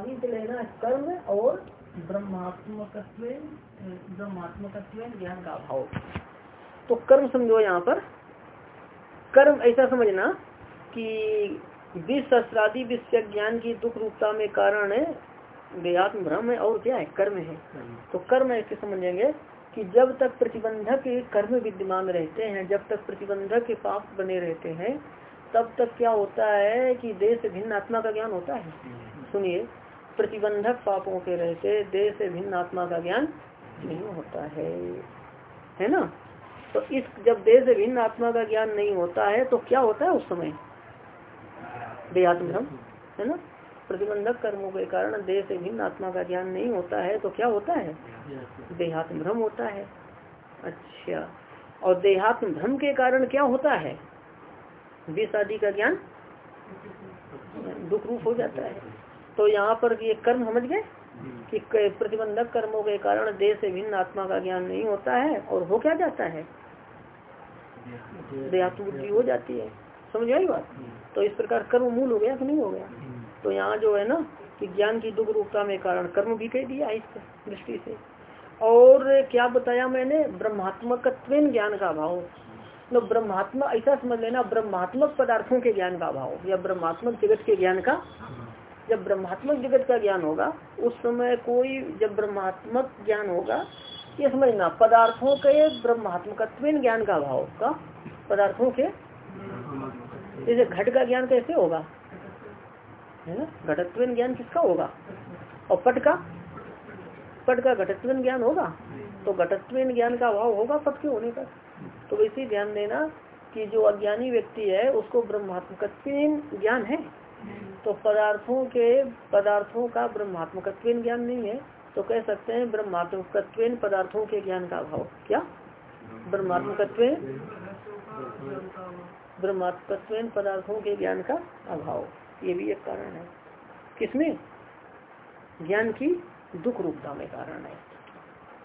अभी से लेना कर्म और ब्रह्मात्मक ब्रह्मात्मक ज्ञान का अभाव। तो कर्म समझो यहाँ पर। कर्म ऐसा समझना कि विश्व सहस्त्रादि विश्व ज्ञान की दुख रूपता में कारण है देहात्म भ्रम है और क्या है? कर्म है। तो कर्म ऐसे समझेंगे कि जब तक प्रतिबंधक कर्म विद्यमान रहते हैं जब तक प्रतिबंधक के पाप बने रहते हैं तब तक क्या होता है कि देश भिन्न आत्मा का ज्ञान होता है। सुनिए। प्रतिबंधक पापों के रहते देश भिन्न आत्मा का ज्ञान नहीं होता है। है ना? तो इस जब देश भिन्न आत्मा का ज्ञान नहीं होता है तो क्या होता है उस समय? देहात्म है ना? प्रतिबंधक कर्मों के कारण देह से भिन्न आत्मा का ज्ञान नहीं होता है तो क्या होता है? देहात्म भ्रम होता है। अच्छा। और देहात्म भ्रम के कारण क्या होता है? विष आदि का ज्ञान दुख रूप हो जाता है। तो यहाँ पर ये कर्म समझ गए? कि प्रतिबंधक कर्मों के कारण देह से भिन्न आत्मा का ज्ञान नहीं होता है और हो क्या जाता है? देहात्म बुद्धि हो जाती है। समझ आई बात? तो इस प्रकार कर्म मूल हो गया कि नहीं हो गया? तो यहाँ जो है ना कि ज्ञान की दुख रूपता में कारण कर्म भी कह दिया इस दृष्टि से। और क्या बताया मैंने? ब्रह्मात्मक ज्ञान का अभाव। तो ब्रह्मात्मा ऐसा समझ लेना ब्रह्मात्मक पदार्थों के ज्ञान का अभाव या ब्रह्मात्मक जगत के ज्ञान का जब ब्रह्मात्मक जगत का ज्ञान होगा, उस समय कोई जब ब्रह्मात्मक ज्ञान होगा, ये समझना, पदार्थों के ब्रह्मात्मकत्व ज्ञान का अभाव का पदार्थों के? जैसे घट का ज्ञान कैसे होगा? है ना? घटत्व ज्ञान किसका होगा? और पट का? पट का घटत्व ज्ञान होगा? तो घटत्व ज्ञान का अभाव होगा पट के होने पर। तो वैसे ध्यान देना कि जो अज्ञानी व्यक्ति है, उसको ब्रह्मात्मकत्व ज्ञान है। तो पदार्थों के, पदार्थों का ब्रह्मात्मकत्व ज्ञान नहीं है। तो कह सकते हैं ब्रह्मात्मकत्व पदार्थों के ज्ञान का अभाव। क्या? ब्रह्मात्मकत्व ब्रह्मात्मत्व पदार्थों के ज्ञान का अभाव। ये भी एक कारण है। किसमें? ज्ञान की दुख रूपता में कारण है।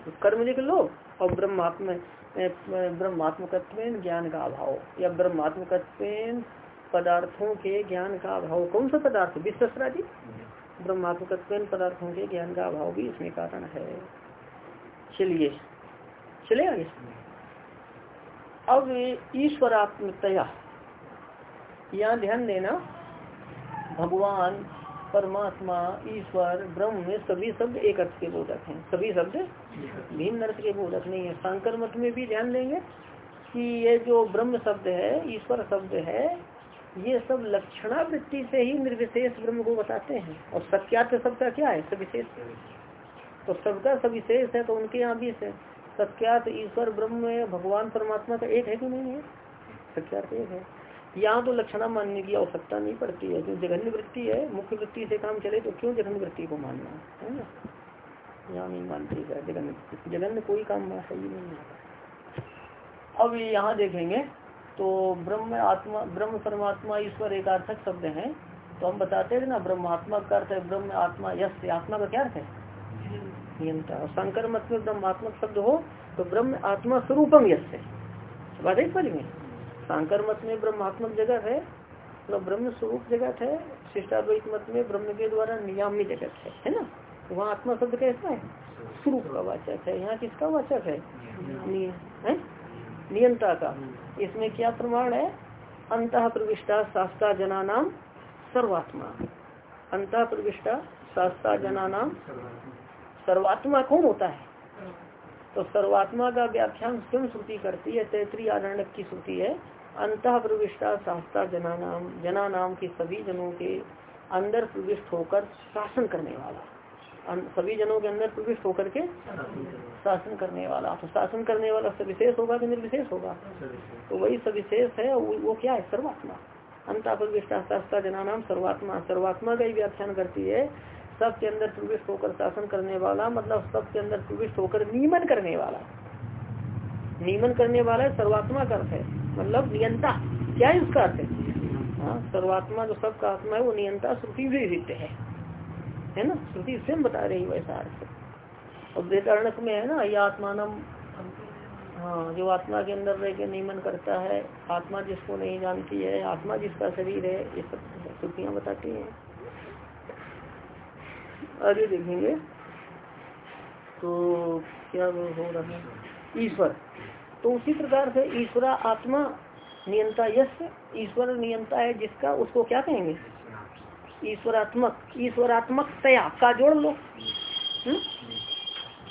तो कर्म लिख लो और ब्रह्मात्म ब्रह्मात्मकत्व ज्ञान का अभाव या ब्रह्मात्मकत्व पदार्थों के ज्ञान का अभाव। कौन सा पदार्थ? विश्वसराजी ब्रह्मात्मकत्व पदार्थों के ज्ञान का अभाव भी इसमें कारण है। चलिए। चले आगे। अब ईश्वरात्मतया यहाँ ध्यान देना। भगवान, परमात्मा, ईश्वर, ब्रह्म में सभी शब्द एक अर्थ के बोधक हैं। सभी शब्द भिन्न अर्थ के बोधक नहीं है। शंकर मत में भी ध्यान देंगे कि ये जो ब्रह्म शब्द है, ईश्वर शब्द है ये सब लक्षणा वृत्ति से ही निर्विशेष ब्रह्म को बताते हैं। और सत्यार्थ शब्द का क्या है? सविशेष तो सबका सविशेष है तो उनके यहाँ भी सत्यार्थ, ईश्वर, ब्रह्म, भगवान, परमात्मा का एक है कि नहीं है? सत्यार्थ एक है। यहाँ तो लक्षणा मानने की आवश्यकता नहीं पड़ती है। जो जघन्य वृत्ति है, मुख्य वृत्ति से काम चले तो क्यों जघन्य वृत्ति को मानना है? ना? यहाँ नहीं मानती है जघन्य जघन्य कोई काम सही नहीं। है अब यहाँ देखेंगे तो ब्रह्म आत्मा, ब्रह्म परमात्मा ईश्वर एक अर्थक शब्द है। तो हम बताते हैं ना ब्रह्मात्मा का अर्थ है, ब्रह्म आत्मा यश आत्मा का क्या अर्थ है? नियंत्रण और शंकर मत में ब्रह्मात्मक शब्द हो तो ब्रह्म आत्मा स्वरूपम यश है। बात है में। शंकर मत में ब्रह्मात्मक जगत है तो ब्रह्म स्वरूप जगत है, शिष्टाद्वैत मत में ब्रह्म के द्वारा नियामी जगत है है ना? तो वहाँ आत्मा शब्द कैसा है? स्वरूप का वाचक है। यहाँ किसका वाचक है? नियंता का। इसमें क्या प्रमाण है? अंत प्रविष्टा शास्त्रा जना नाम सर्वात्मा। अंत प्रविष्टा शास्त्रा जना नाम सर्वात्मा कौन होता है? तो सर्वात्मा का व्याख्यान स्वयं श्रुति करती है तैतरी आरण्य की श्रुति है। अंत प्रविष्टा शास्त्रा जना नाम जना नाम के सभी जनों के अंदर प्रविष्ट होकर शासन करने वाला। सभी जनों के अंदर प्रविष्ट होकर के शासन करने वाला। तो शासन करने वाला सविशेष होगा कि निर्विशेष होगा? तो वही सविशेष है वो, क्या है? सर्वात्मा। अंत प्रविष्टा शास्त्रा जना नाम सर्वात्मा। सर्वात्मा का ही व्याख्यान करती है सबके अंदर प्रविष्ट होकर शासन करने वाला मतलब सबके अंदर प्रविष्ट होकर नियमन करने वाला। नियमन करने वाला सर्वात्मा का अर्थ है। मतलब नियंता। क्या है उसका अर्थ हाँ? सर्वात्मा जो सबका आत्मा है वो नियंता श्रुति भी है। है ना? श्रुति स्वयं बता रही वैसा अर्थ। और वेदारणक में है ना यह आत्मान हाँ जो आत्मा के अंदर रह के नियमन करता है, आत्मा जिसको नहीं जानती है, आत्मा जिसका शरीर है, ये सब श्रुतियाँ बताती हैं। आगे देखेंगे। तो क्या हो रहा है? ईश्वर। तो उसी प्रकार से ईश्वरा आत्मा नियंता यश, ईश्वर नियंता है जिसका, उसको क्या कहेंगे? ईश्वरात्मक ईश्वरात्मक तया का जोड़ लो। हुँ?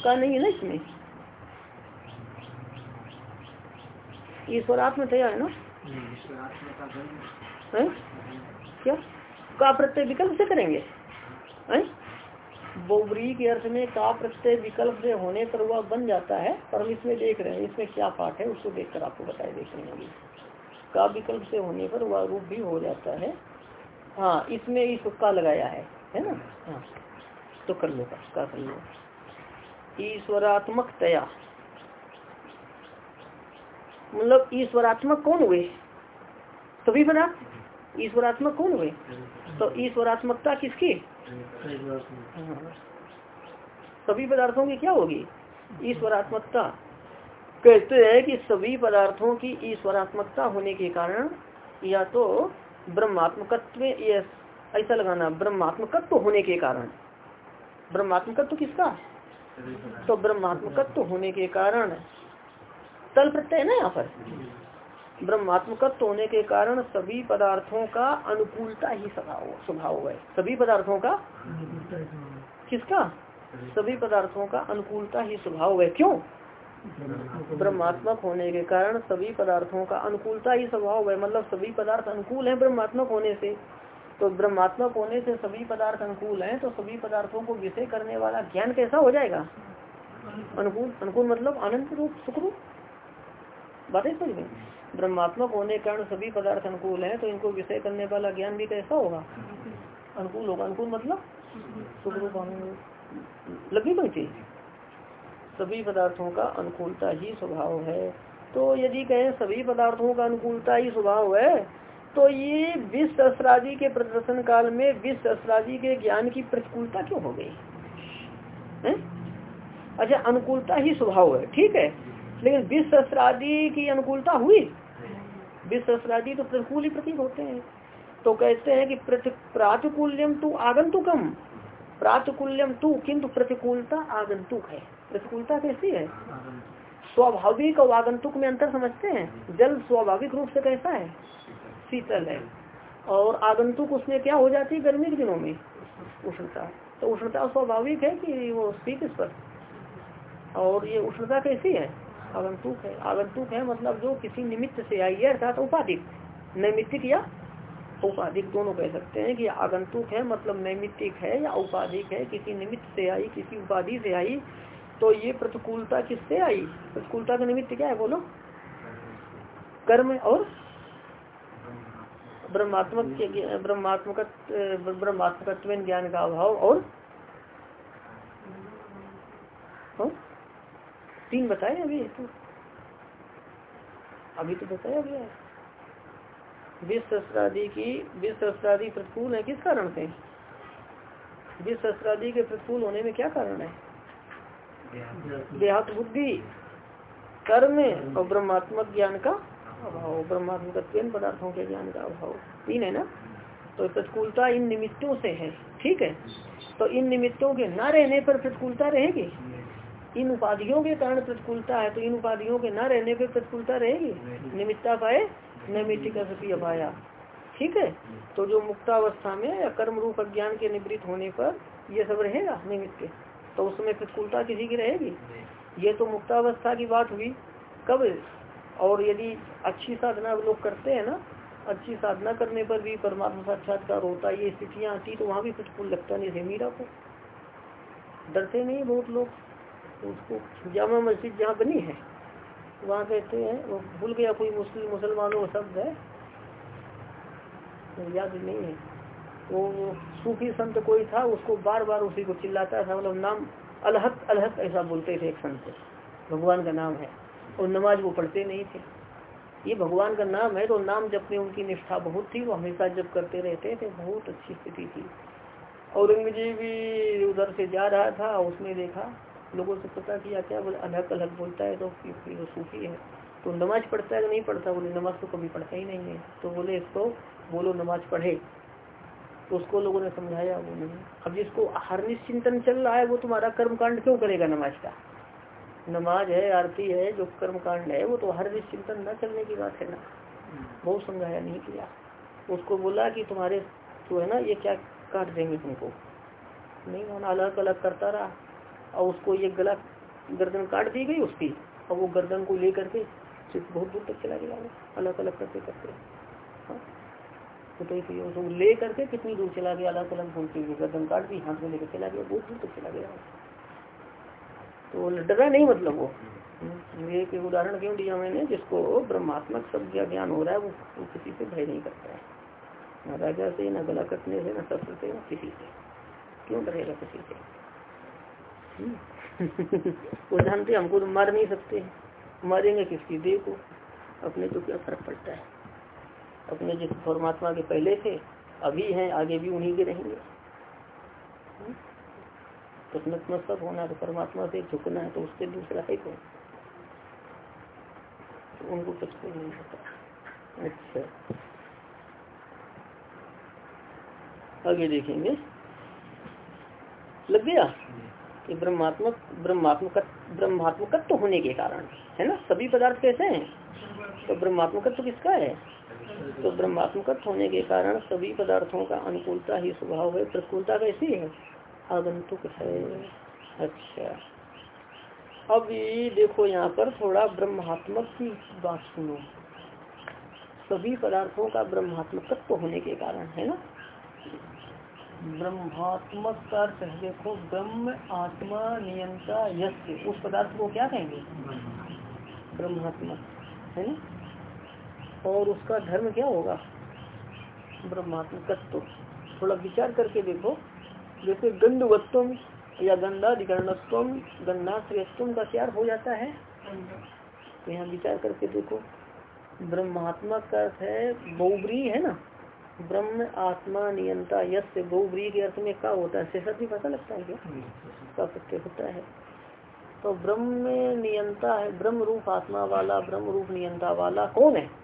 का नहीं है ना इसमें? ईश्वरात्म तया है ना? है? क्या? का प्रत्यय विकल्प से करेंगे? है? बोबरी के अर्थ में का प्रत्यय विकल्प से होने पर वह बन जाता है, पर हम इसमें देख रहे हैं, इसमें क्या पाठ है, उसको देखकर आपको बताए देख रहे अभी का विकल्प से होने पर वह रूप भी हो जाता है। हाँ इसमें इस का लगाया है है ना? हाँ तो कर लो का कर लो? ईश्वरात्मक तया मतलब ईश्वरात्मक कौन हुए? सभी पदार्थ ईश्वरात्मक कौन हुए? तो ईश्वरात्मकता किसकी? सभी पदार्थों की क्या होगी? ईश्वरात्मकता। कहते हैं कि सभी पदार्थों की ईश्वरात्मकता होने के कारण या तो ब्रह्मात्मकत्व ऐसा लगाना, ब्रह्मात्मकत्व होने के कारण। ब्रह्मात्मकत्व किसका? तो ब्रह्मात्मकत्व होने के कारण तल प्रत्यय ना यहाँ पर? ब्रह्मात्मकत्व होने के कारण सभी पदार्थों का अनुकूलता ही स्वभाव है। सभी पदार्थों का? किसका? सभी पदार्थों का अनुकूलता ही स्वभाव है। क्यों? ब्रह्मात्मक होने के कारण सभी पदार्थों का अनुकूलता ही स्वभाव है। मतलब सभी पदार्थ अनुकूल है ब्रह्मात्मक होने से। तो ब्रह्मात्मक होने से सभी पदार्थ अनुकूल हैं तो सभी पदार्थों को विषय करने वाला ज्ञान कैसा हो जाएगा? अनुकूल अनुकूल मतलब आनंद रूप सुख रूप बातें समझ गई ब्रह्मात्मक होने के कारण सभी पदार्थ अनुकूल हैं तो इनको विषय करने वाला ज्ञान भी कैसा होगा? अनुकूल होगा। अनुकूल मतलब? सुख रूप आनंद लगी पंक्ति सभी पदार्थों का अनुकूलता ही स्वभाव है। तो यदि कहें सभी पदार्थों का अनुकूलता ही स्वभाव है तो ये विश्व सहस्रादि के प्रदर्शन काल में विश्व सहस्रादि के ज्ञान की प्रतिकूलता क्यों हो गई? है? अच्छा अनुकूलता ही स्वभाव है, ठीक है। लेकिन विश्व सहस्रादि की अनुकूलता हुई? विश्व सहस्रादि तो प्रतिकूल ही प्रतीक होते हैं। तो कहते हैं कि प्रातिकूल्यम तू आगंतुकम प्रातिकूल्यम तू किंतु प्रतिकूलता आगंतुक है। प्रतिकूलता कैसी है? स्वाभाविक और आगंतुक में अंतर समझते हैं। जल स्वाभाविक रूप से कैसा है? शीतल है। और आगंतुक उसमें क्या हो जाती है गर्मी के दिनों में? उष्णता। तो उष्णता स्वाभाविक है कि वो शीत पर? और ये उष्णता कैसी है? आगंतुक है। आगंतुक है मतलब जो किसी निमित्त से आई है, अर्थात उपाधिक। नैमित्तिक या उपाधिक दोनों कह सकते हैं कि आगंतुक है मतलब नैमित्तिक है या उपाधिक है। किसी निमित्त से आई, किसी उपाधि से आई तो ये प्रतिकूलता किससे आई? प्रतिकूलता का निमित्त क्या है? बोलो। कर्म और ब्रह्मात्मक ब्रह्मात्मक ब्रह्मात्मक ज्ञान का अभाव और हो? तीन बताए अभी तो। अभी तो बताया गया विश्व सहस्रादि की सहस्रादि प्रतिकूल है किस कारण से? विश्व सहस्रादि के प्रतिकूल होने में क्या कारण है? देहात बुद्धि कर्म और ब्रह्मात्मक ज्ञान का अभाव ब्रह्मात्मक पदार्थों के ज्ञान का अभाव। तीन है ना? तो प्रतिकूलता इन निमित्तों से है ठीक है? तो इन निमित्तों के न रहने पर प्रतिकूलता रहेगी? इन उपाधियों के कारण प्रतिकूलता है तो इन उपाधियों के न रहने पर प्रतिकूलता रहेगी? निमित्ता पाए नैमित्ति का सती अपाया। ठीक है? तो जो मुक्तावस्था में कर्म रूप अज्ञान के निवृत्त होने पर यह सब रहेगा निमित्त तो उसमें प्रतिकूलता किसी की रहेगी? ये तो मुक्तावस्था की बात हुई। कब? और यदि अच्छी साधना लोग करते हैं ना अच्छी साधना करने पर भी परमात्मा साक्षात्कार होता है ये स्थितियाँ आती तो वहाँ भी प्रतिकूल लगता नहीं है मीरा को। डरते नहीं बहुत लोग। उसको जामा मस्जिद जहाँ बनी है वहाँ कहते हैं वो भूल गया कोई मुस्लिम मुसलमानों का शब्द है। याद नहीं है। वो सूफी संत कोई था, उसको बार बार उसी को चिल्लाता था मतलब नाम अलहक अलहक ऐसा बोलते थे एक संत। भगवान का नाम है। और नमाज़ वो पढ़ते नहीं थे। ये भगवान का नाम है तो नाम जब में उनकी निष्ठा बहुत थी, वो हमेशा जब करते रहते थे, बहुत अच्छी स्थिति थी। औरंगज़ेब भी उधर से जा रहा था, उसने देखा, लोगों से पता किया, क्या बोले अलग अलग बोलता है तो वो सूफी है। तो नमाज़ पढ़ता है तो नहीं पढ़ता, बोले, नमाज़ तो कभी पढ़ता ही नहीं है। तो बोले, इसको बोलो, नमाज़ पढ़े। उसको लोगों ने समझाया वो नहीं। अब जिसको हर निश्चिंतन चल रहा है वो तुम्हारा कर्म कांड क्यों करेगा नमाज़ का? नमाज़ है आरती है जो कर्म कांड है वो तो हर निश्चिंतन न चलने की बात है ना। बहुत समझाया नहीं किया। उसको बोला कि तुम्हारे जो है ना ये क्या काट देंगे तुमको? नहीं माना अलग अलग करता रहा। और उसको ये गला गर्दन काट दी गई उसकी। और वो गर्दन को लेकर के बहुत दूर तक चला गया अलग अलग करते करते हाँ? तो, ले करके कितनी दूर चला गया अलग अलग घूमते हुए गर्दन काट दी हाथ में लेकर चला गया बहुत दूर तक चला गया। तो डरा नहीं मतलब वो। एक उदाहरण क्यों दिया मैंने जिसको ब्रह्मात्मक शब्द का ज्ञान हो रहा है वो, वो किसी से भय नहीं करता है। न राजा से न गला कटने से न शस्त्र से न किसी से। क्यों डरेगा किसी से? हम्म। वो जानते हमको तो मार नहीं सकते। मारेंगे किसकी? देह को। अपने तो क्या फ़र्क पड़ता है? अपने जिस परमात्मा के पहले थे, अभी हैं, आगे भी उन्हीं के रहेंगे। तो होना तो परमात्मा से झुकना है तो उससे दूसरा है कौन? तो उनको कुछ कोई नहीं होता। अच्छा। आगे देखेंगे। लग गया? कि ब्रह्मात्मक ब्रह्मात्मक, ब्रह्मात्मकत्व होने के कारण है ना? सभी पदार्थ कैसे हैं? तो ब्रह्मात्मकत्व किसका है? तो ब्रह्मात्मकत्व होने के कारण सभी पदार्थों का अनुकूलता ही स्वभाव है प्रतिकूलता कैसी है? आगंतुक है। अच्छा। अब ये देखो यहाँ पर थोड़ा ब्रह्मात्मक की बात सुनो। सभी पदार्थों का ब्रह्मात्मकत्व होने के कारण है ना? ब्रह्मात्मक का अर्थ है देखो ब्रह्म आत्मा नियंता यश उस पदार्थ को क्या कहेंगे? ब्रह्मात्मक है ना? और उसका धर्म क्या होगा? ब्रह्मात्मकत्व थोड़ा विचार करके देखो। जैसे गंधवत्व या गंधाधिकरणत्व गंधाश्रेयत्व का क्या हो जाता है। तो यहाँ विचार करके देखो, ब्रह्मात्मा का अर्थ है बहुब्री है ना? ब्रह्म आत्मा नियंता यश बहुब्री के अर्थ में क्या होता है? शेषा भी पता लगता है क्या? का होता है। तो ब्रह्म नियंता है, ब्रह्म रूप आत्मा वाला, ब्रह्म रूप नियंता वाला कौन है?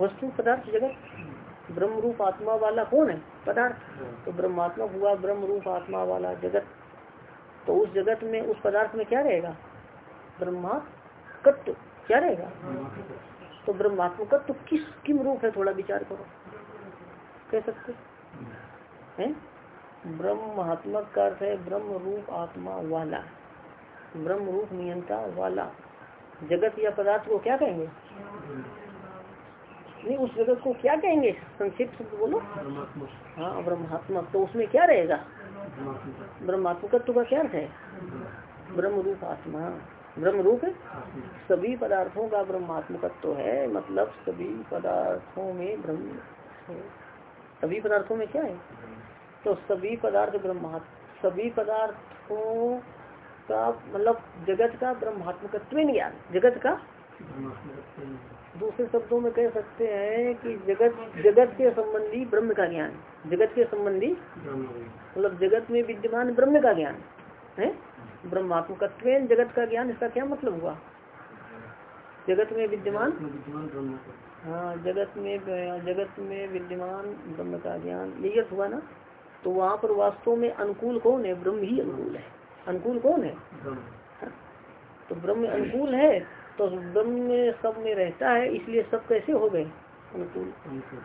वस्तु, पदार्थ, जगत। ब्रह्म रूप आत्मा वाला कौन है? पदार्थ। तो ब्रह्मात्मा हुआ ब्रह्म रूप आत्मा वाला जगत। तो उस जगत में, उस पदार्थ में क्या रहेगा? ब्रह्मात्मकत्व। क्या रहेगा? तो ब्रह्मात्मकत्व किस, किम रूप है? थोड़ा विचार करो। कह सकते हैं? ब्रह्मात्मक का अर्थ है ब्रह्म रूप आत्मा वाला। ब्रह्म रूप नियंता वाला। जगत या पदार्थ को क्या कहेंगे? नहीं, उस जगत को क्या कहेंगे? संक्षिप्त शब्द बोलो। हाँ ब्रह्मात्मक तो उसमें क्या रहेगा? ब्रह्मात्मकत्व का क्या है? ब्रह्म रूप आत्मा। ब्रह्म रूप सभी पदार्थों का ब्रह्मात्मकत्व है। मतलब सभी पदार्थों में ब्रह्म सभी पदार्थों में क्या है? तो सभी पदार्थ ब्रह्मा सभी पदार्थों का मतलब जगत का ब्रह्मात्मकत्व ज्ञान। जगत का दूसरे शब्दों में कह सकते हैं कि जगत जगत के संबंधी ब्रह्म का ज्ञान। जगत के संबंधी? मतलब जगत में विद्यमान ब्रह्म का ज्ञान है? ब्रह्मात्मक जगत का ज्ञान इसका क्या मतलब हुआ? जगत में विद्यमान? हाँ जगत में जगत में विद्यमान ब्रह्म का ज्ञान। यही हुआ ना? तो वहाँ पर वास्तव में अनुकूल कौन है? ब्रह्म ही अनुकूल है। अनुकूल कौन है? हाँ। तो ब्रह्म अनुकूल है तो ब्रह्म में सब में रहता है इसलिए सब कैसे हो गए? अनुकूल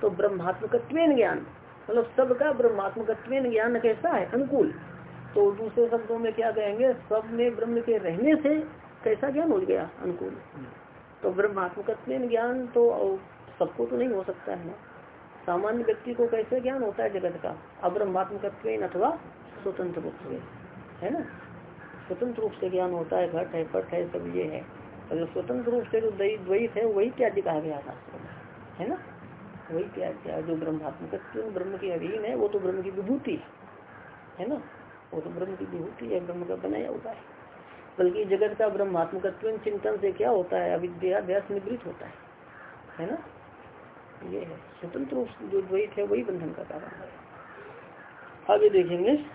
तो ब्रह्मात्मकत्व ज्ञान। मतलब सबका ब्रह्मात्मकत्व ज्ञान कैसा है? अनुकूल। तो दूसरे शब्दों में क्या कहेंगे? सब में ब्रह्म के रहने से कैसा ज्ञान हो गया? अनुकूल। तो ब्रह्मात्मकत्व ज्ञान तो सबको तो नहीं हो सकता है ना? सामान्य व्यक्ति को कैसे ज्ञान होता है जगत का? अब्रह्मात्मकत्व अथवा स्वतंत्र रूप से। है ना? स्वतंत्र रूप से ज्ञान होता है घट है पट है सब ये है। और स्वतंत्र रूप से जो द्वैत है, वही त्याज्य कहा गया था। है ना? वही त्याज्य जो ब्रह्मात्मक ब्रह्म के अधीन है, वो तो ब्रह्म की विभूति है। ना? वो तो ब्रह्म की विभूति है, ब्रह्म का बनाया हुआ है। बल्कि जगत का ब्रह्मात्मक चिंतन से क्या होता है? अविद्या अभ्यास निवृत्त होता है। है ना? ये है। स्वतंत्र रूप जो द्वैत है, वही बंधन का कारण है। आगे देखेंगे।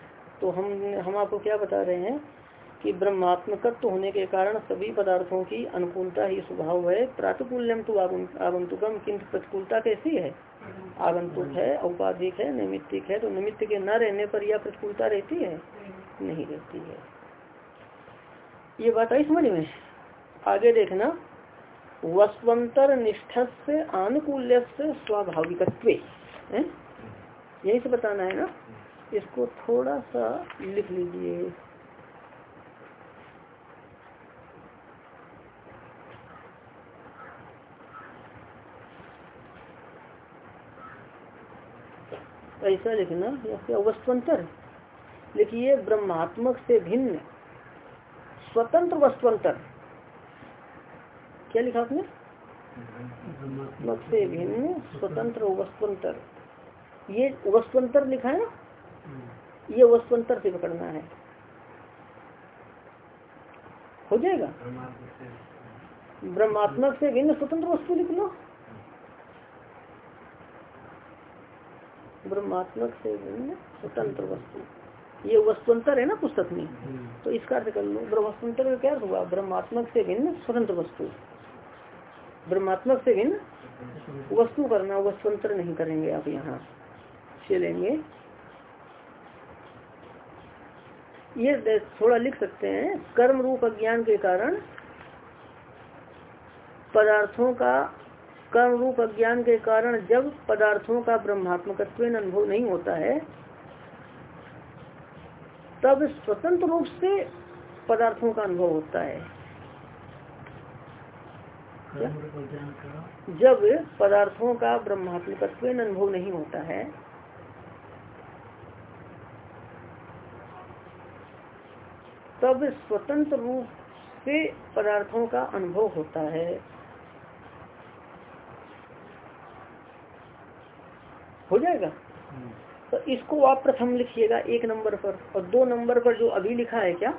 तो हम हम आपको क्या बता रहे हैं? कि ब्रह्मात्मकत्व होने के कारण सभी पदार्थों की अनुकूलता ही स्वभाव है। प्रातुकूल्यम तो आगंतुकम किंतु प्रतिकूलता कैसी है? आगंतुक है, औपाधिक है, नैमित्तिक है तो निमित्त के न रहने पर यह प्रतिकूलता रहती है? नहीं रहती है। ये बात आई समझ में? आगे देखना। वस्वंतर निष्ठ से आनुकूल्य से स्वाभाविकत्व यही से बताना है ना? इसको थोड़ा सा लिख लीजिए। ऐसा लिखना या वस्तुअंतर लिखिए ब्रह्मात्मक से भिन्न स्वतंत्र वस्तुअंतर क्या लिखा आपने? ब्रह्मात्मक से भिन्न स्वतंत्र वस्तुअंतर ये वस्तुअंतर लिखा है ना? ये वस्तुअंतर से पकड़ना है। हो जाएगा? ब्रह्मात्मक से। भिन्न स्वतंत्र वस्तु लिख लो ब्रह्मात्मक से भिन्न स्वतंत्र वस्तु। ये वस्तुअंतर है ना पुस्तक में? तो इसका अर्थ कर लो ब्रह्मस्वंतर का क्या हुआ ब्रह्मात्मक से भिन्न स्वतंत्र वस्तु। ब्रह्मात्मक से भिन्न वस्तु करना वस्तुअंतर नहीं करेंगे आप यहाँ। चलेंगे। ये थोड़ा लिख सकते हैं। कर्म रूप अज्ञान के कारण पदार्थों का कर्म रूप अज्ञान के कारण जब पदार्थों का ब्रह्मात्मकत्व अनुभव नहीं होता है, तब स्वतंत्र रूप से पदार्थों का अनुभव होता है। जब पदार्थों का ब्रह्मात्मकत्व अनुभव नहीं होता है, तब स्वतंत्र रूप से पदार्थों का अनुभव होता है। हो जाएगा। तो इसको आप प्रथम लिखिएगा एक नंबर पर। और दो नंबर पर जो अभी लिखा है क्या?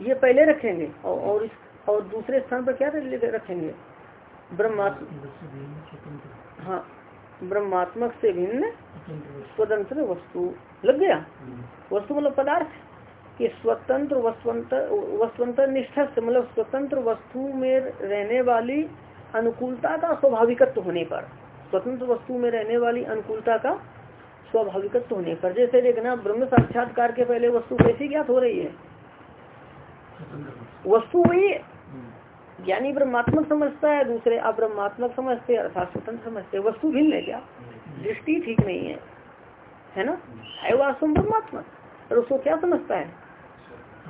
ये पहले रखेंगे। और और, इस, और दूसरे स्थान पर क्या रखेंगे? हाँ ब्रह्मात्मक से भिन्न स्वतंत्र वस्तु। लग गया। वस्तु मतलब पदार्थ। कि स्वतंत्र वस्तुअंतर निष्ठा से मतलब स्वतंत्र वस्तु में रहने वाली अनुकूलता का स्वाभाविकत्व होने पर। स्वतंत्र वस्तु में रहने वाली अनुकूलता का स्वाभाविकत्व होने पर। जैसे देखना ब्रह्म साक्षात्कार के पहले वस्तु कैसी ज्ञात हो रही है? वस्तु वही ज्ञानी ब्रह्मात्मक समझता है दूसरे अब्रह्मात्मक समझते अर्थात स्वतंत्र समझते वस्तु भिन्न है क्या? दृष्टि ठीक नहीं है। है ना? है वास्तव ब्रह्मात्मक। और उसको क्या समझता है?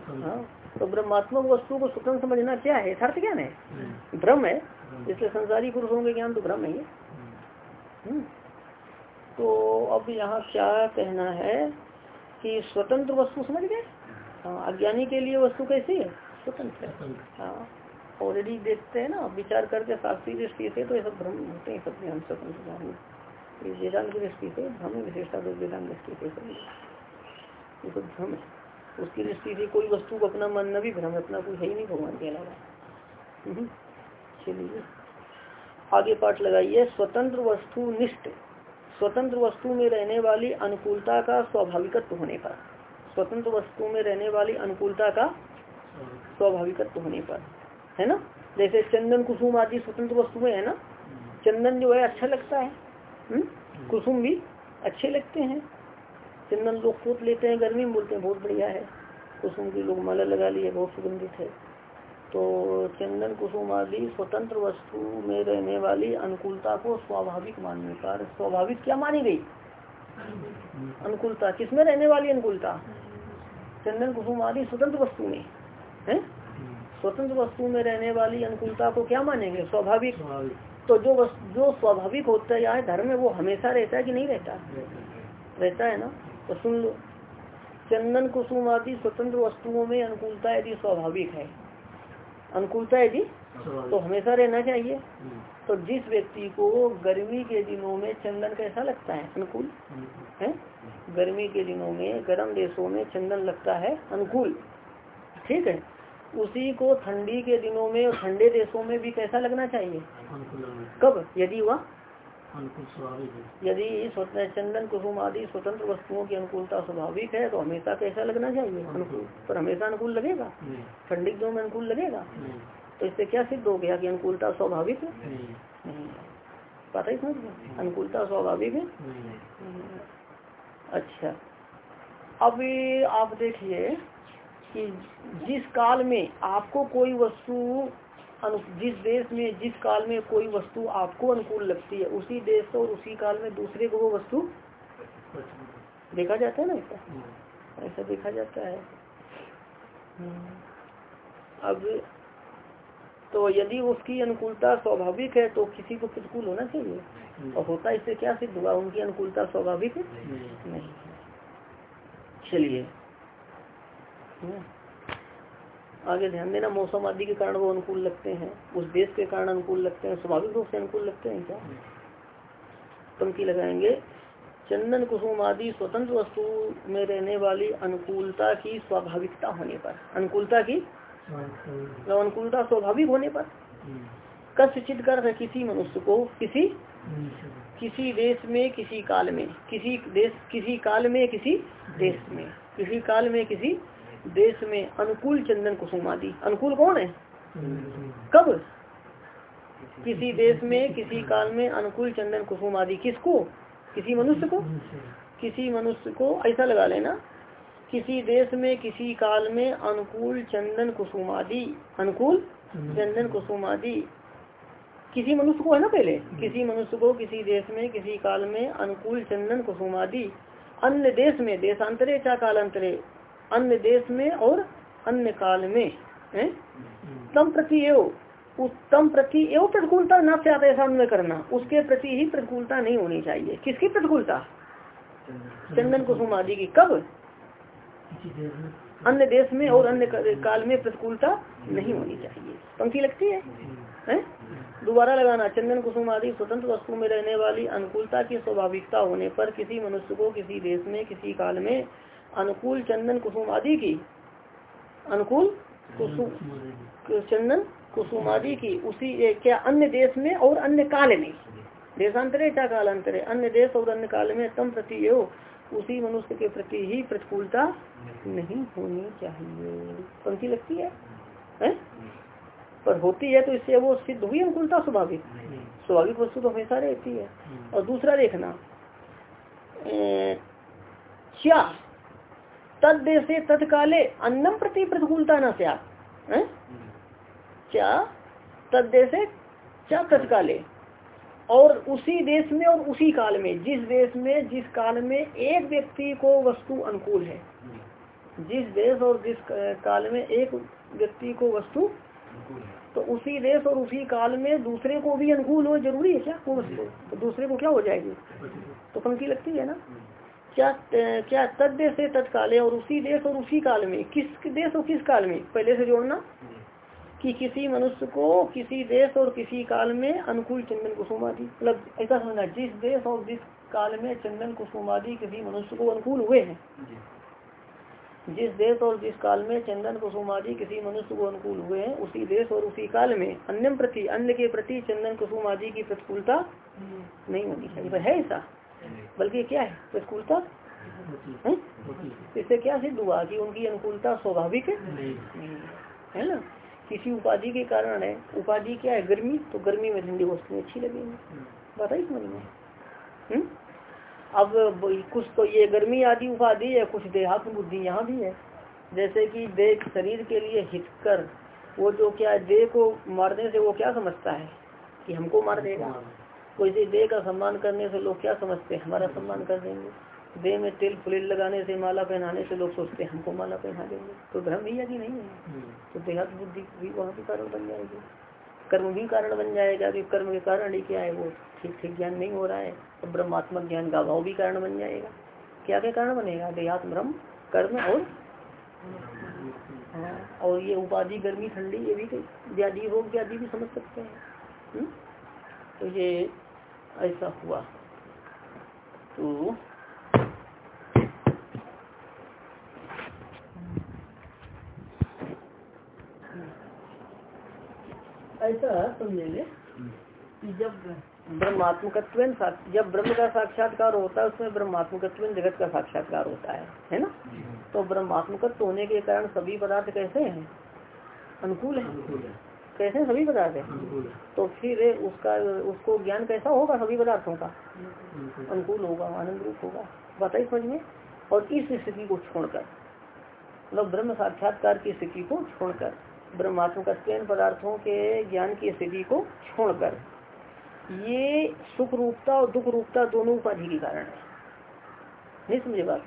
हाँ तो ब्रह्मात्मक वस्तु को स्वतंत्र समझना क्या है? यथार्थ ज्ञान है। ब्रह्म है इसलिए संसारी पुरुषों के ज्ञान तो ब्रह्म ही है। तो अब यहाँ क्या कहना है कि स्वतंत्र वस्तु समझ गए? हाँ अज्ञानी के लिए वस्तु कैसी है? स्वतंत्र। हाँ ऑलरेडी देखते हैं ना विचार करके शास्त्रीय दृष्टि से तो ये सब भ्रम होते हैं सब ज्ञान स्वतंत्र ज्ञान। वेदांत की दृष्टि से भ्रम विशेषता तो वेदांत दृष्टि से ये सब भ्रम है। उसकी दृष्टि से कोई वस्तु को अपना मानना भी भ्रम अपना कोई है ही नहीं भगवान के अलावा। हम्म। चलिए। आगे पाठ लगाइए। स्वतंत्र वस्तु निष्ठ। स्वतंत्र वस्तु में रहने वाली अनुकूलता का स्वाभाविकत्व होने पर। स्वतंत्र वस्तु में रहने वाली अनुकूलता का स्वाभाविकत्व होने पर। है ना? जैसे चंदन कुसुम आदि स्वतंत्र वस्तु में है ना? चंदन जो है अच्छा लगता है? हम्म? कुसुम भी अच्छे लगते हैं। चंदन लोग फूट लेते हैं, गर्मी में बोलते हैं, बहुत बढ़िया है। कुसुम की लोग माला लगा लिए, बहुत सुगंधित है। तो चंदन कुसुम आदि स्वतंत्र वस्तु में रहने वाली अनुकूलता को स्वाभाविक मानने पर स्वाभाविक क्या मानी गई? अनुकूलता। किसमें रहने वाली अनुकूलता? चंदन कुसुम आदि स्वतंत्र वस्तु में। है? स्वतंत्र वस्तु में रहने वाली अनुकूलता को क्या मानेंगे? स्वाभाविक। तो जो जो स्वाभाविक होता है धर्म में वो हमेशा रहता है कि नहीं रहता? रहता है ना? तो सुन लो। चंदन कुसुम आदि स्वतंत्र वस्तुओं में अनुकूलता यदि स्वाभाविक है अनुकूलता है जी? तो हमेशा रहना चाहिए। तो जिस व्यक्ति को गर्मी के दिनों में चंदन कैसा लगता है? अनुकूल? है? गर्मी के दिनों में गर्म देशों में चंदन लगता है अनुकूल। ठीक है? उसी को ठंडी के दिनों में और ठंडे देशों में भी कैसा लगना चाहिए। कब? यदि वह यदि स्वतः चंदन कुसुम आदि स्वतंत्र वस्तुओं की अनुकूलता स्वाभाविक है तो हमेशा कैसा लगना चाहिए। अनुकूल। पर हमेशा अनुकूल लगेगा? ठंडी दिनों में अनुकूल लगेगा? तो इससे क्या सिद्ध हो गया कि अनुकूलता स्वाभाविक है? पता ही समझ गया? अनुकूलता स्वाभाविक है? अच्छा। अब आप देखिए कि जिस काल में आपको कोई वस्तु जिस देश में जिस काल में कोई वस्तु आपको अनुकूल लगती है उसी देश और उसी काल में दूसरे को वो वस्तु देखा जाता है ना ऐसा ऐसा देखा जाता है। हम्म। अब तो यदि उसकी अनुकूलता स्वाभाविक है तो किसी को प्रतिकूल होना चाहिए। और होता इससे क्या सिद्ध हुआ? उनकी अनुकूलता स्वाभाविक है? नहीं। नहीं चलिए। हम्म। आगे ध्यान देना, मौसम आदि के कारण वो अनुकूल लगते हैं। उस देश के कारण अनुकूल लगते हैं, स्वाभाविक रूप से अनुकूल लगते हैं क्या? पंक्ति लगाएँगे। चंदन कुसुम आदि स्वतंत्र वस्तु में रहने वाली अनुकूलता की स्वाभाविकता होने पर। अनुकूलता की? मतलब अनुकूलता स्वाभाविक होने पर। कस्यचित कर किसी मनुष्य को, किसी किसी देश में, किसी काल में, किसी देश, किसी काल में, किसी देश में, किसी काल में, किसी देश में अनुकूल चंदन कुसुम आदि अनुकूल कौन है? कब? किसी देश में, किसी काल में अनुकूल चंदन कुसुम आदि किसको? किसी मनुष्य को? किसी मनुष्य को। ऐसा लगा लेना। किसी देश में, किसी काल में अनुकूल चंदन कुसुम आदि अनुकूल चंदन कुसुम आदि किसी मनुष्य को है ना पहले? किसी मनुष्य को, किसी देश में, किसी काल में अनुकूल चंदन कुसुम आदि अन्य देश में, देशांतरे चा कालांतरे अन्य देश में और अन्य काल में, है? तम प्रति एवं। उत्तम प्रति एवं प्रतिकूलता न आता ऐसा अन्वय करना। उसके प्रति ही प्रतिकूलता नहीं होनी चाहिए। किसकी प्रतिकूलता? चंदन कुसुम आदि की। कब? अन्य देश में और अन्य काल में प्रतिकूलता नहीं होनी चाहिए। पंक्ति लगती है? दोबारा लगाना। चंदन कुसुम आदि स्वतंत्र वस्तु में रहने वाली अनुकूलता की स्वाभाविकता होने पर किसी मनुष्य को किसी देश में, किसी काल में अनुकूल चंदन कुसुम आदि की अनुकूल कुसुम चंदन कुसुम आदि की उसी क्या अन्य देश में और अन्य काल में? देशांतरे क्या कालांतरे? अन्य देश और अन्य काल में तम प्रति एवं उसी मनुष्य के प्रति ही प्रतिकूलता नहीं होनी चाहिए। पंक्ति लगती है, है? पर होती है तो इससे वो सिद्ध हुई अनुकूलता स्वाभाविक? स्वाभाविक वस्तु तो हमेशा रहती है। और दूसरा देखना क्या तद देशे तत्काले अन्नम प्रति प्रतिकूलता न से क्या? तद देशे क्या तत्काले? और उसी देश में और उसी काल में जिस देश में जिस काल में एक व्यक्ति को वस्तु अनुकूल है जिस देश और जिस काल में एक व्यक्ति को वस्तु तो उसी देश और उसी काल में दूसरे को भी अनुकूल हो ज़रूरी है क्या वो वस्तु? तो दूसरे को क्या हो जाएगी? तो पंक्ति लगती है ना? क्या क्या तद देश है तत्काले और उसी देश और उसी काल में किस देश और किस काल में? पहले से जोड़ना। कि किसी मनुष्य को किसी देश और किसी काल में अनुकूल चंदन कुसुम आदि मतलब ऐसा समझना जिस देश और जिस काल में चंदन कुसुम आदि किसी मनुष्य को अनुकूल हुए हैं जिस देश और जिस काल में चंदन कुसुम आदि किसी मनुष्य को अनुकूल हुए हैं उसी देश और उसी काल में अन्य प्रति अन्य के प्रति चंदन कुसुम आदि की प्रतिकूलता नहीं होनी चाहिए। है ऐसा? बल्कि क्या है? प्रतिकूलता इससे क्या सिद्ध हुआ कि उनकी अनुकूलता स्वाभाविक है? है ना? किसी उपाधि के कारण है। उपाधि क्या है? गर्मी? तो गर्मी में ठंडी वस्तुएँ अच्छी लगेंगी बताइए समझ में। अब कुछ तो ये गर्मी आदि उपाधि है कुछ देहात्म बुद्धि यहाँ भी है। जैसे कि देह शरीर के लिए हित कर वो जो क्या देह को मारने से वो क्या समझता है? कि हमको मार देगा। कोई देह का सम्मान करने से लोग क्या समझते हैं? हमारा सम्मान कर देंगे। देह में तेल फुलेल लगाने से, माला पहनाने से लोग सोचते हैं, हमको माला पहना देंगे। तो धर्म भैया की नहीं है तो देहात बुद्धि भी वहाँ भी कारण बन जाएगी। कर्म भी कारण बन जाएगा कि कर्म के कारण ही क्या है, वो ठीक ठीक ज्ञान नहीं हो रहा है तो ब्रह्मात्मक ज्ञान का अभाव भी कारण बन जाएगा। क्या क्या कारण बनेगा? देहात ब्रह्म, कर्म और? हाँ और ये उपाधि, गर्मी, ठंडी, ये भी व्याधि रोग व्याधि भी समझ सकते हैं। हुँ? तो ये ऐसा हुआ। तो ऐसा समझेंगे कि जब ब्रह्मात्मकत्व जब ब्रह्म का साक्षात्कार होता है उसमें ब्रह्मात्मकत्व जगत का साक्षात्कार होता है है ना? तो ब्रह्मात्मकत्व होने के कारण सभी पदार्थ कैसे हैं। अनुकूल है। कैसे हैं सभी पदार्थ है? तो फिर उसका उसको ज्ञान कैसा होगा सभी पदार्थों का? अनुकूल होगा आनंद रूप होगा। बताइए समझ में? और इस स्थिति को छोड़कर मतलब ब्रह्म साक्षात्कार की स्थिति को छोड़कर ब्रह्मात्मक पदार्थों के ज्ञान की स्थिति को छोड़कर ये सुख रूपता और दुख रूपता दोनों उपाधि के कारण है। नहीं समझे बात?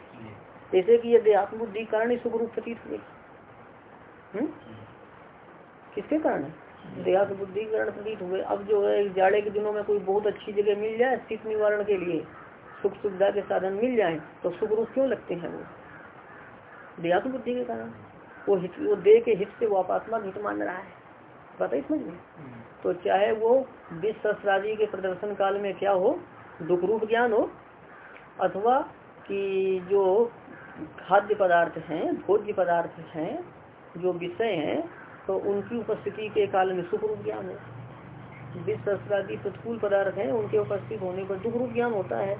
जैसे कि यदि आत्मबुद्धि कारण ही सुख रूप प्रतीत हुए? किसके कारण? देहात बुद्धि कारण प्रतीत हुए। अब जो है जाड़े के दिनों में कोई बहुत अच्छी जगह मिल जाए शीत निवारण के लिए, सुख सुविधा के साधन मिल जाए तो सुख रूप क्यों लगते हैं वो? देहात बुद्धि के कारण। वो हित, वो दे के हित से वो अपात्मा हित मान रहा है। बताइए समझ में तो चाहे वो विश्व सहस्रादि के प्रदर्शन काल में क्या हो दुख रूप ज्ञान हो, अथवा कि जो खाद्य पदार्थ हैं, भोज्य पदार्थ हैं, जो विषय हैं तो उनकी उपस्थिति के काल में सुख रूप ज्ञान है। विश्व सहस्रादि प्रतिकूल पदार्थ है, उनके उपस्थित होने पर दुख रूप ज्ञान होता है।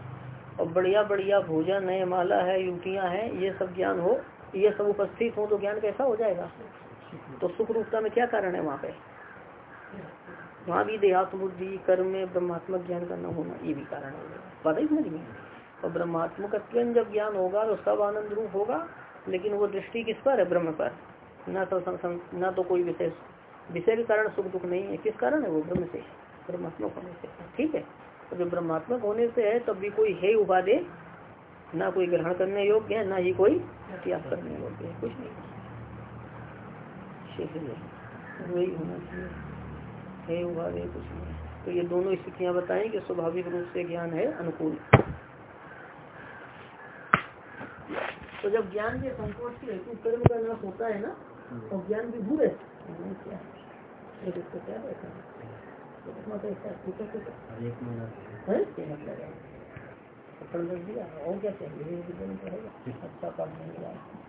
और बढ़िया बढ़िया भोजन है, माला है युवतियाँ हैं, ये सब ज्ञान हो, ये सब उपस्थित हो तो ज्ञान कैसा हो जाएगा? तो सुख रूपता में क्या कारण है वहाँ पे? वहाँ भी देहात्म बुद्धि कर्म में ब्रह्मात्मक ज्ञान का न होना, ये भी कारण होगा पता ही और ब्रह्मात्मक जब ज्ञान होगा तो सब आनंद रूप होगा, लेकिन वो दृष्टि किस पर है? ब्रह्म पर। न तो न तो कोई विशेष विषय के कारण सुख दुख नहीं है। किस कारण है? वो ब्रह्म से ब्रह्मात्मक होने से ठीक है? तो जब ब्रह्मात्मक होने से है, तब भी कोई है उपाधि? ना कोई ग्रहण करने योग्य है, ना ही कोई त्याग करने योग्य है। कुछ नहीं। वही होना चाहिए। है कुछ नहीं तो ये दोनों स्थितियाँ बताएँ कि स्वाभाविक रूप से ज्ञान है, अनुकूल तो जब ज्ञान के संकोच के हेतु कर्म का नाश होता है ना तो ज्ञान भी भूल है क्या और क्या चाहिए अच्छा काम नहीं